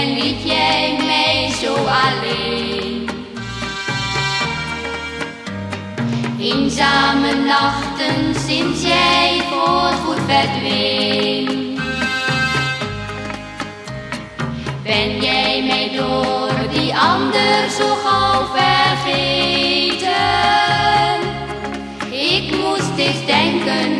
en liet jij mij zo alleen. Eenzame nachten sinds jij voorgoed verdween. Ben jij mij door die ander zo gauw vergeten? Ik moest eens denken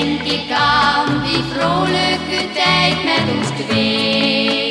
denk ik aan die vrolijke tijd met ons twee.